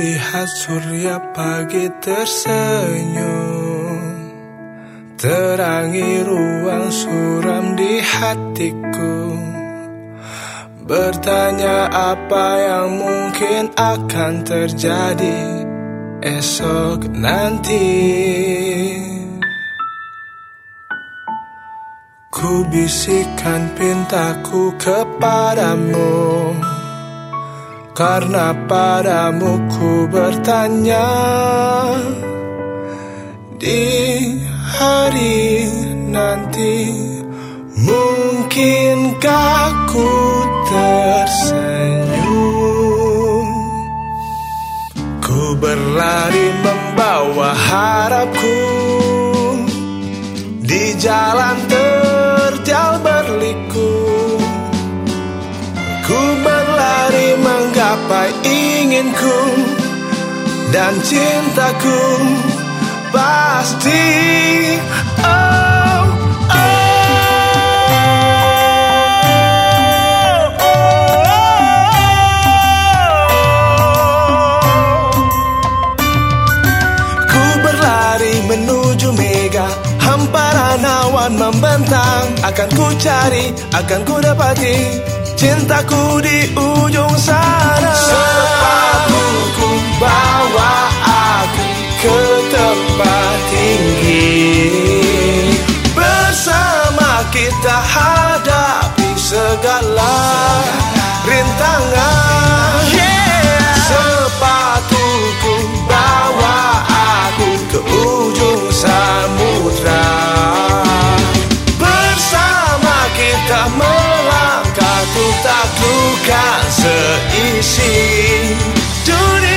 lihat surya pagi tersenyum. Terangi ruang suram di hatiku. Bertanya apa yang mungkin akan terjadi esok nanti. Ku bisikan pintaku kepadamu Karena padamu ku bertanya Di hari nanti Mungkinkah ku tersenyum? Ku berlari membawa harapku Di jalan terjal menggapai inginku Dan cintaku pasti. Oh, oh, oh. Ku berlari menuju mega Hamparan awan membentang. Akan ku cari, akan ku dapati Cintaku di ujung sana. Sepatuku bawa aku ke tempat tinggi. Bersama kita hadapi segala rintangan taklukkan seisi dunia